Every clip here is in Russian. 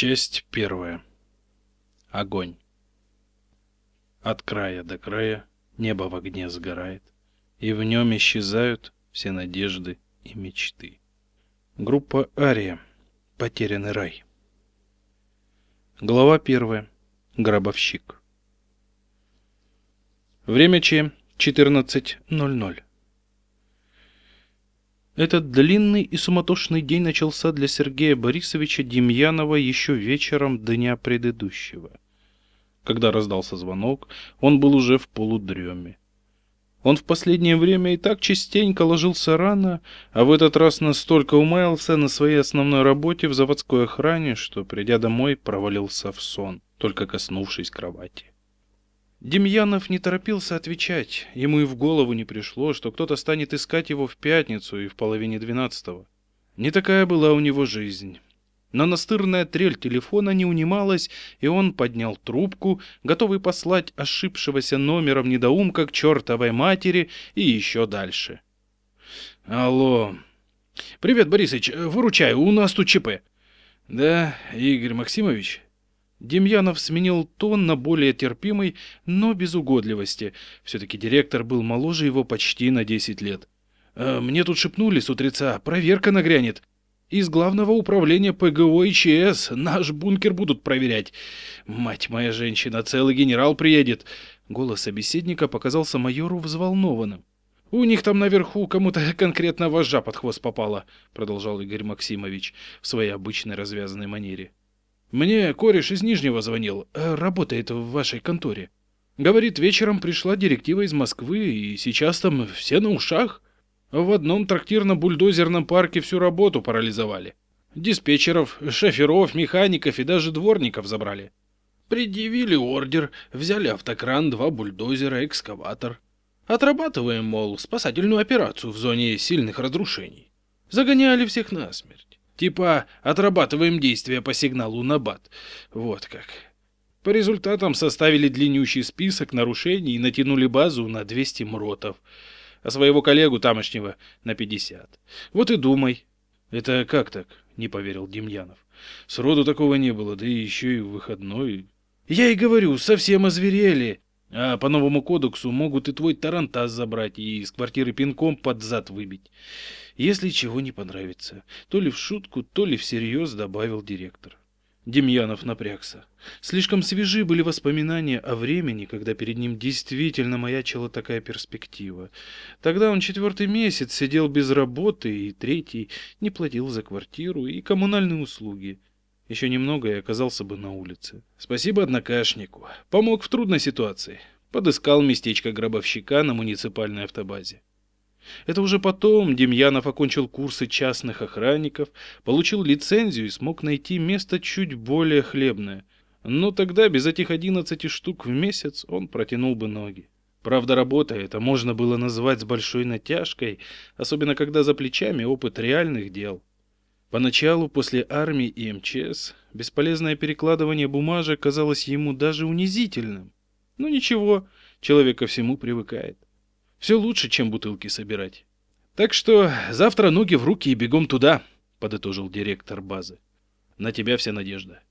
Часть первая. Огонь. От края до края небо в огне сгорает, и в нем исчезают все надежды и мечты. Группа Ария. Потерянный рай. Глава первая. Гробовщик. Время Ч. 14.00. Этот длинный и суматошный день начался для Сергея Борисовича Демьянова еще вечером дня предыдущего. Когда раздался звонок, он был уже в полудреме. Он в последнее время и так частенько ложился рано, а в этот раз настолько умаялся на своей основной работе в заводской охране, что, придя домой, провалился в сон, только коснувшись кровати. Демьянов не торопился отвечать. Ему и в голову не пришло, что кто-то станет искать его в пятницу и в половине двенадцатого. Не такая была у него жизнь. Но настырная трель телефона не унималась, и он поднял трубку, готовый послать ошибшегося номером недоумка к чертовой матери и еще дальше. «Алло. Привет, Борисыч. Выручай, у нас тут ЧП». «Да, Игорь Максимович?» Демьянов сменил тон на более терпимый, но без угодливости. Все-таки директор был моложе его почти на 10 лет. «Э, «Мне тут шепнули с утреца, проверка нагрянет. Из главного управления ПГО и ЧС наш бункер будут проверять. Мать моя женщина, целый генерал приедет». Голос собеседника показался майору взволнованным. «У них там наверху кому-то конкретно вожжа под хвост попала», продолжал Игорь Максимович в своей обычной развязанной манере. Мне кореш из Нижнего звонил, э, работает в вашей конторе. Говорит, вечером пришла директива из Москвы, и сейчас там все на ушах. В одном трактирно-бульдозерном парке всю работу парализовали. Диспетчеров, шоферов, механиков и даже дворников забрали. Предъявили ордер, взяли автокран, два бульдозера, экскаватор. Отрабатываем, мол, спасательную операцию в зоне сильных разрушений. Загоняли всех насмерть. Типа отрабатываем действия по сигналу на бат. Вот как. По результатам составили длиннющий список нарушений и натянули базу на 200 мротов, а своего коллегу тамошнего на 50. Вот и думай. Это как так? Не поверил Демьянов. Сроду такого не было, да и еще и выходной. Я и говорю, совсем озверели. А по новому кодексу могут и твой тарантас забрать, и из квартиры пинком под зад выбить. Если чего не понравится. То ли в шутку, то ли всерьез добавил директор. Демьянов напрягся. Слишком свежи были воспоминания о времени, когда перед ним действительно маячила такая перспектива. Тогда он четвертый месяц сидел без работы, и третий не платил за квартиру и коммунальные услуги. Еще немного и оказался бы на улице. Спасибо однокашнику. Помог в трудной ситуации. Подыскал местечко гробовщика на муниципальной автобазе. Это уже потом Демьянов окончил курсы частных охранников, получил лицензию и смог найти место чуть более хлебное. Но тогда без этих 11 штук в месяц он протянул бы ноги. Правда, работа это можно было назвать с большой натяжкой, особенно когда за плечами опыт реальных дел. Поначалу, после армии и МЧС, бесполезное перекладывание бумажек казалось ему даже унизительным. Но ничего, человек ко всему привыкает. Все лучше, чем бутылки собирать. Так что завтра ноги в руки и бегом туда, подытожил директор базы. На тебя вся надежда.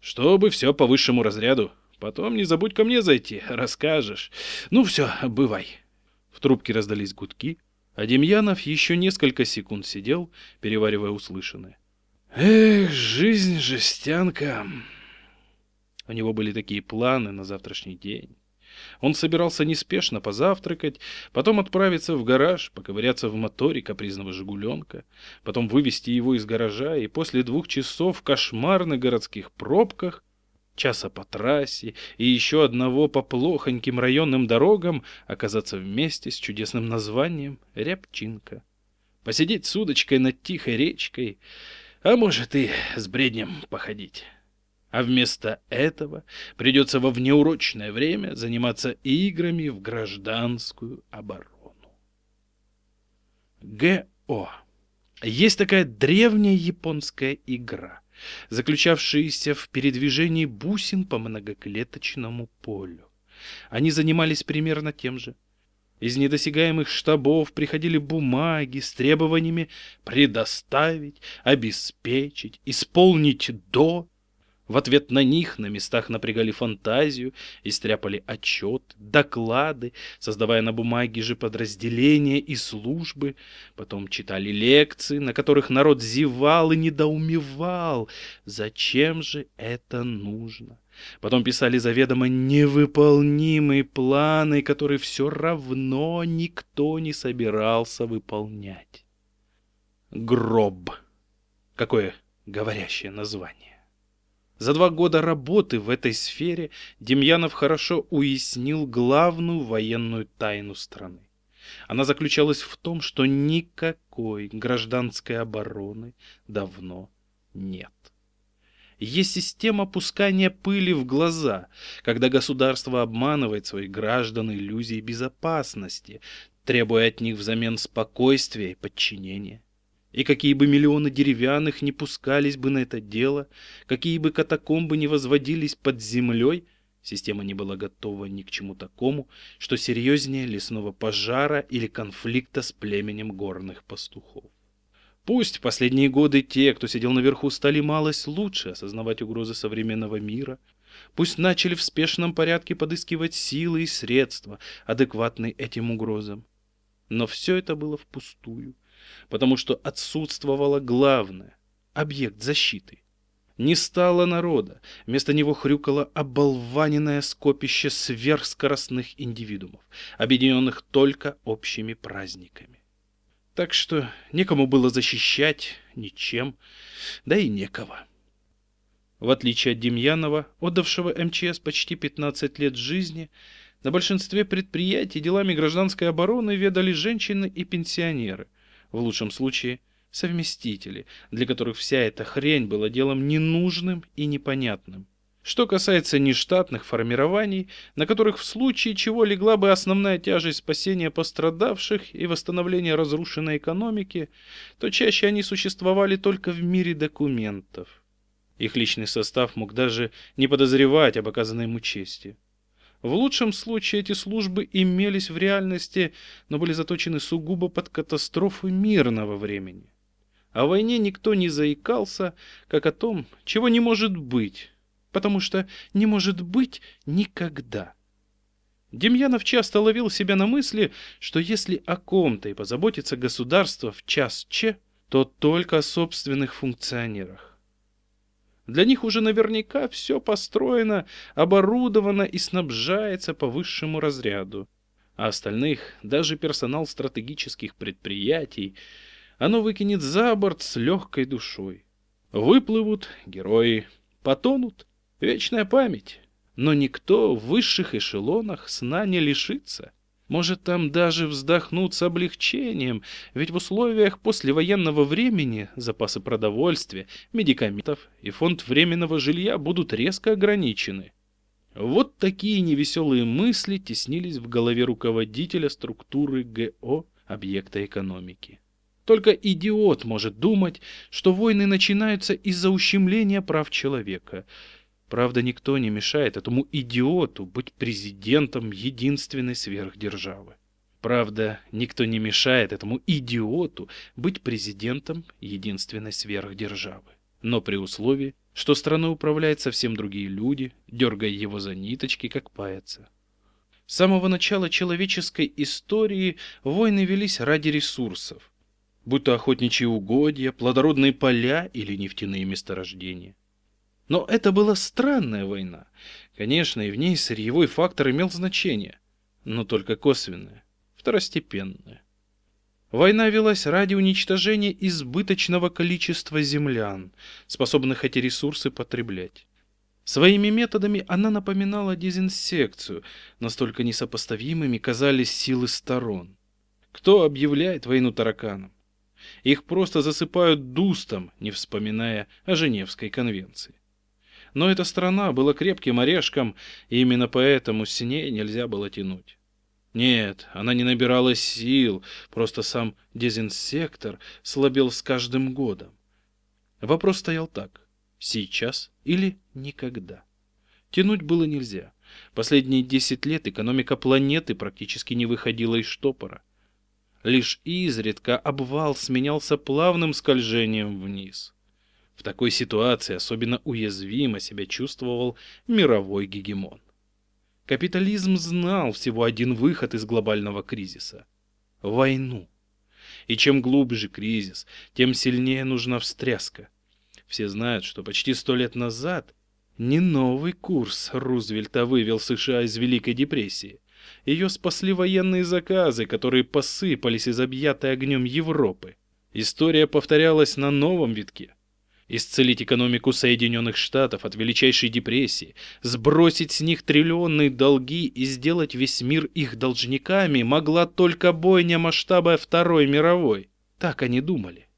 Чтобы все по высшему разряду. Потом не забудь ко мне зайти, расскажешь. Ну все, бывай. В трубке раздались гудки, а Демьянов еще несколько секунд сидел, переваривая услышанное. Эх, жизнь жестянка. У него были такие планы на завтрашний день. Он собирался неспешно позавтракать, потом отправиться в гараж, поковыряться в моторе капризного «Жигуленка», потом вывести его из гаража и после двух часов в кошмарных городских пробках часа по трассе и еще одного по плохоньким районным дорогам оказаться вместе с чудесным названием Рябчинка. Посидеть с удочкой над тихой речкой, а может и с бреднем походить. А вместо этого придется во внеурочное время заниматься играми в гражданскую оборону. ГО. Есть такая древняя японская игра — заключавшиеся в передвижении бусин по многоклеточному полю. Они занимались примерно тем же. Из недосягаемых штабов приходили бумаги с требованиями предоставить, обеспечить, исполнить до. В ответ на них на местах напрягали фантазию и стряпали отчеты, доклады, создавая на бумаге же подразделения и службы. Потом читали лекции, на которых народ зевал и недоумевал. Зачем же это нужно? Потом писали заведомо невыполнимые планы, которые все равно никто не собирался выполнять. Гроб. Какое говорящее название. За два года работы в этой сфере Демьянов хорошо уяснил главную военную тайну страны. Она заключалась в том, что никакой гражданской обороны давно нет. Есть система пускания пыли в глаза, когда государство обманывает своих граждан иллюзией безопасности, требуя от них взамен спокойствия и подчинения. И какие бы миллионы деревянных не пускались бы на это дело, какие бы катакомбы не возводились под землей, система не была готова ни к чему такому, что серьезнее лесного пожара или конфликта с племенем горных пастухов. Пусть в последние годы те, кто сидел наверху, стали малость лучше осознавать угрозы современного мира, пусть начали в спешном порядке подыскивать силы и средства, адекватные этим угрозам. Но все это было впустую потому что отсутствовало главное – объект защиты. Не стало народа, вместо него хрюкало оболваненное скопище сверхскоростных индивидуумов, объединенных только общими праздниками. Так что некому было защищать ничем, да и некого. В отличие от Демьянова, отдавшего МЧС почти 15 лет жизни, на большинстве предприятий делами гражданской обороны ведали женщины и пенсионеры, в лучшем случае совместители, для которых вся эта хрень была делом ненужным и непонятным. Что касается нештатных формирований, на которых в случае чего легла бы основная тяжесть спасения пострадавших и восстановления разрушенной экономики, то чаще они существовали только в мире документов. Их личный состав мог даже не подозревать об оказанной ему чести. В лучшем случае эти службы имелись в реальности, но были заточены сугубо под катастрофы мирного времени. О войне никто не заикался, как о том, чего не может быть, потому что не может быть никогда. Демьянов часто ловил себя на мысли, что если о ком-то и позаботится государство в час Че, то только о собственных функционерах. Для них уже наверняка все построено, оборудовано и снабжается по высшему разряду. А остальных, даже персонал стратегических предприятий, оно выкинет за борт с легкой душой. Выплывут герои, потонут, вечная память. Но никто в высших эшелонах сна не лишится. Может, там даже вздохнут с облегчением, ведь в условиях послевоенного времени запасы продовольствия, медикаментов и фонд временного жилья будут резко ограничены. Вот такие невеселые мысли теснились в голове руководителя структуры ГО объекта экономики. Только идиот может думать, что войны начинаются из-за ущемления прав человека – Правда, никто не мешает этому идиоту быть президентом единственной сверхдержавы. Правда, никто не мешает этому идиоту быть президентом единственной сверхдержавы. Но при условии, что страной управляют совсем другие люди, дергая его за ниточки, как паяца. С самого начала человеческой истории войны велись ради ресурсов, будь то охотничьи угодья, плодородные поля или нефтяные месторождения. Но это была странная война. Конечно, и в ней сырьевой фактор имел значение, но только косвенное, второстепенное. Война велась ради уничтожения избыточного количества землян, способных эти ресурсы потреблять. Своими методами она напоминала дезинсекцию, настолько несопоставимыми казались силы сторон. Кто объявляет войну тараканам? Их просто засыпают дустом, не вспоминая о Женевской конвенции. Но эта страна была крепким орешком, и именно поэтому с ней нельзя было тянуть. Нет, она не набирала сил, просто сам дезинсектор слабел с каждым годом. Вопрос стоял так. Сейчас или никогда? Тянуть было нельзя. Последние десять лет экономика планеты практически не выходила из штопора. Лишь изредка обвал сменялся плавным скольжением вниз. В такой ситуации особенно уязвимо себя чувствовал мировой гегемон. Капитализм знал всего один выход из глобального кризиса – войну. И чем глубже кризис, тем сильнее нужна встряска. Все знают, что почти сто лет назад не новый курс Рузвельта вывел США из Великой депрессии. Ее спасли военные заказы, которые посыпались из объятой огнем Европы. История повторялась на новом витке исцелить экономику Соединенных Штатов от величайшей депрессии, сбросить с них триллионные долги и сделать весь мир их должниками могла только бойня масштаба Второй мировой. Так они думали.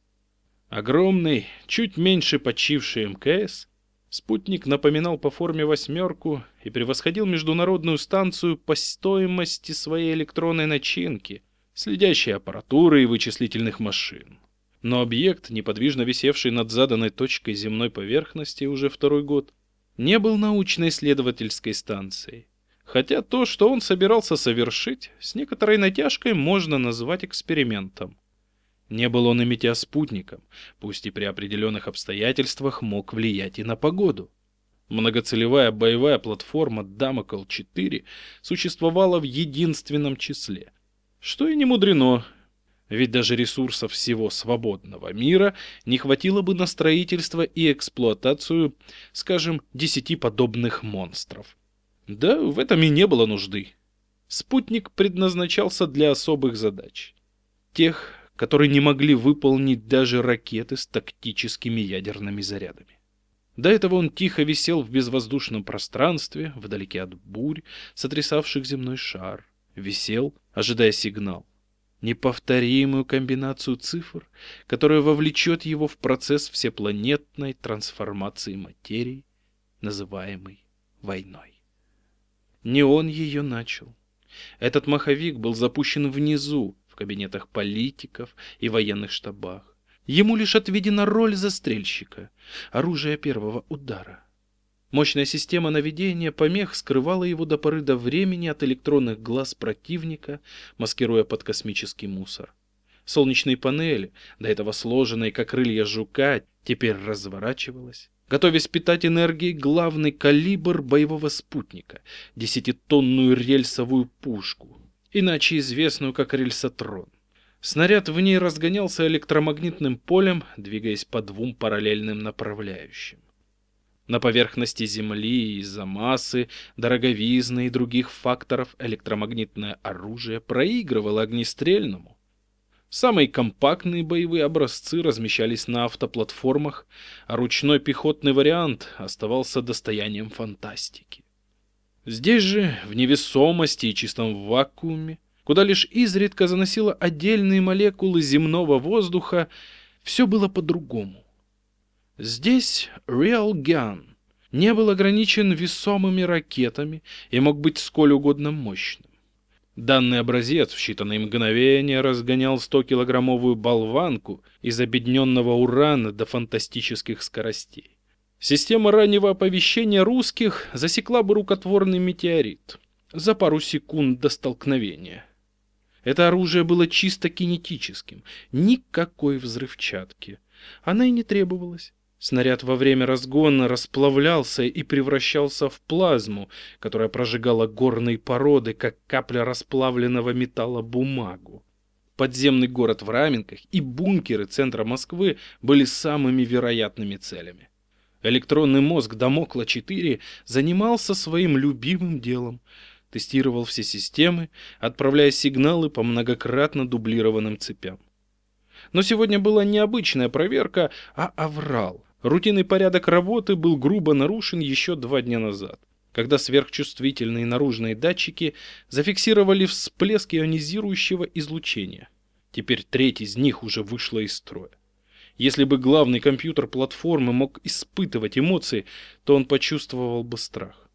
Огромный, чуть меньше почивший МКС, спутник напоминал по форме восьмерку и превосходил международную станцию по стоимости своей электронной начинки, следящей аппаратуры и вычислительных машин но объект, неподвижно висевший над заданной точкой земной поверхности уже второй год, не был научно-исследовательской станцией. Хотя то, что он собирался совершить, с некоторой натяжкой можно назвать экспериментом. Не был он и метеоспутником, пусть и при определенных обстоятельствах мог влиять и на погоду. Многоцелевая боевая платформа Дамокл-4 существовала в единственном числе. Что и не мудрено, ведь даже ресурсов всего свободного мира не хватило бы на строительство и эксплуатацию, скажем, десяти подобных монстров. Да, в этом и не было нужды. Спутник предназначался для особых задач. Тех, которые не могли выполнить даже ракеты с тактическими ядерными зарядами. До этого он тихо висел в безвоздушном пространстве, вдалеке от бурь, сотрясавших земной шар. Висел, ожидая сигнал неповторимую комбинацию цифр, которая вовлечет его в процесс всепланетной трансформации материи, называемой войной. Не он ее начал. Этот маховик был запущен внизу, в кабинетах политиков и военных штабах. Ему лишь отведена роль застрельщика, оружия первого удара. Мощная система наведения помех скрывала его до поры до времени от электронных глаз противника, маскируя под космический мусор. Солнечные панели, до этого сложенные как крылья жука, теперь разворачивалась, готовясь питать энергией главный калибр боевого спутника, десятитонную рельсовую пушку, иначе известную как рельсотрон. Снаряд в ней разгонялся электромагнитным полем, двигаясь по двум параллельным направляющим. На поверхности Земли из-за массы, дороговизны и других факторов электромагнитное оружие проигрывало огнестрельному. Самые компактные боевые образцы размещались на автоплатформах, а ручной пехотный вариант оставался достоянием фантастики. Здесь же, в невесомости и чистом вакууме, куда лишь изредка заносило отдельные молекулы земного воздуха, все было по-другому. Здесь Gun не был ограничен весомыми ракетами и мог быть сколь угодно мощным. Данный образец в считанные мгновения разгонял 100-килограммовую болванку из обедненного урана до фантастических скоростей. Система раннего оповещения русских засекла бы рукотворный метеорит за пару секунд до столкновения. Это оружие было чисто кинетическим, никакой взрывчатки. Она и не требовалась. Снаряд во время разгона расплавлялся и превращался в плазму, которая прожигала горные породы, как капля расплавленного металла бумагу. Подземный город в Раменках и бункеры центра Москвы были самыми вероятными целями. Электронный мозг Дамокла-4 занимался своим любимым делом. Тестировал все системы, отправляя сигналы по многократно дублированным цепям. Но сегодня была не обычная проверка, а аврал. Рутинный порядок работы был грубо нарушен еще два дня назад, когда сверхчувствительные наружные датчики зафиксировали всплеск ионизирующего излучения. Теперь треть из них уже вышла из строя. Если бы главный компьютер платформы мог испытывать эмоции, то он почувствовал бы страх.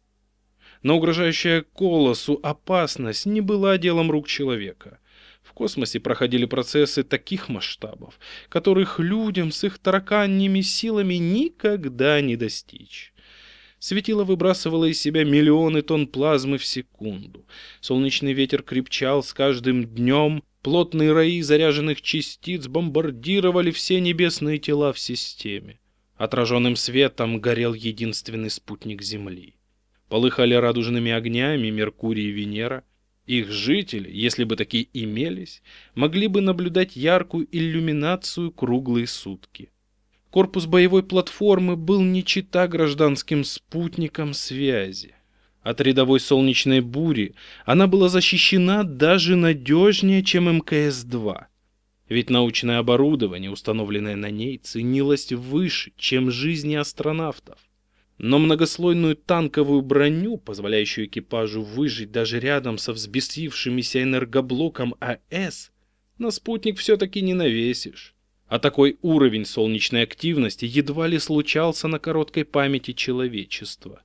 Но угрожающая колосу опасность не была делом рук человека космосе проходили процессы таких масштабов, которых людям с их тараканьими силами никогда не достичь. Светило выбрасывало из себя миллионы тонн плазмы в секунду. Солнечный ветер крепчал с каждым днем, плотные раи заряженных частиц бомбардировали все небесные тела в системе. Отраженным светом горел единственный спутник Земли. Полыхали радужными огнями Меркурий и Венера. Их жители, если бы такие имелись, могли бы наблюдать яркую иллюминацию круглые сутки. Корпус боевой платформы был не чита гражданским спутником связи. От рядовой солнечной бури она была защищена даже надежнее, чем МКС-2. Ведь научное оборудование, установленное на ней, ценилось выше, чем жизни астронавтов. Но многослойную танковую броню, позволяющую экипажу выжить даже рядом со взбесившимися энергоблоком АЭС, на спутник все-таки не навесишь. А такой уровень солнечной активности едва ли случался на короткой памяти человечества.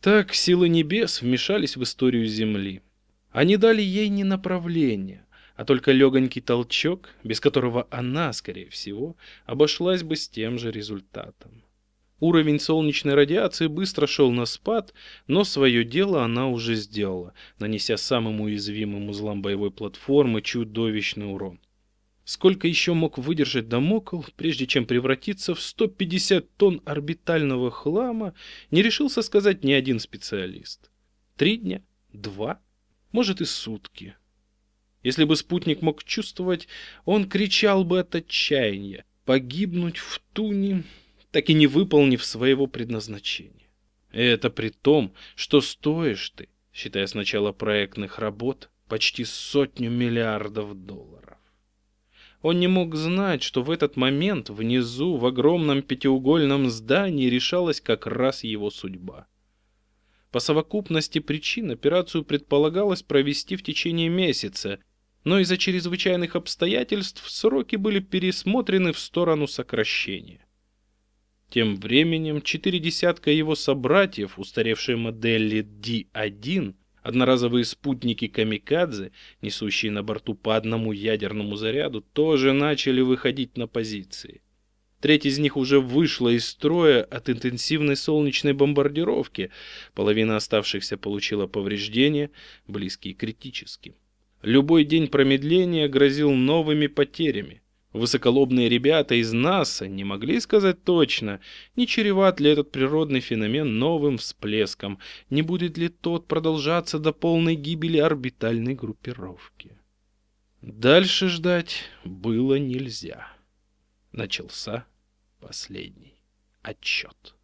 Так силы небес вмешались в историю Земли. Они дали ей не направление, а только легонький толчок, без которого она, скорее всего, обошлась бы с тем же результатом. Уровень солнечной радиации быстро шел на спад, но свое дело она уже сделала, нанеся самым уязвимым узлам боевой платформы чудовищный урон. Сколько еще мог выдержать Дамокл, прежде чем превратиться в 150 тонн орбитального хлама, не решился сказать ни один специалист. Три дня? Два? Может и сутки. Если бы спутник мог чувствовать, он кричал бы от отчаяния. Погибнуть в туне, так и не выполнив своего предназначения. И это при том, что стоишь ты, считая с начала проектных работ, почти сотню миллиардов долларов. Он не мог знать, что в этот момент внизу, в огромном пятиугольном здании, решалась как раз его судьба. По совокупности причин операцию предполагалось провести в течение месяца, но из-за чрезвычайных обстоятельств сроки были пересмотрены в сторону сокращения. Тем временем четыре десятка его собратьев, устаревшие модели D1, одноразовые спутники «Камикадзе», несущие на борту по одному ядерному заряду, тоже начали выходить на позиции. Треть из них уже вышла из строя от интенсивной солнечной бомбардировки, половина оставшихся получила повреждения, близкие к критическим. Любой день промедления грозил новыми потерями. Высоколобные ребята из НАСА не могли сказать точно, не чреват ли этот природный феномен новым всплеском, не будет ли тот продолжаться до полной гибели орбитальной группировки. Дальше ждать было нельзя. Начался последний отчет.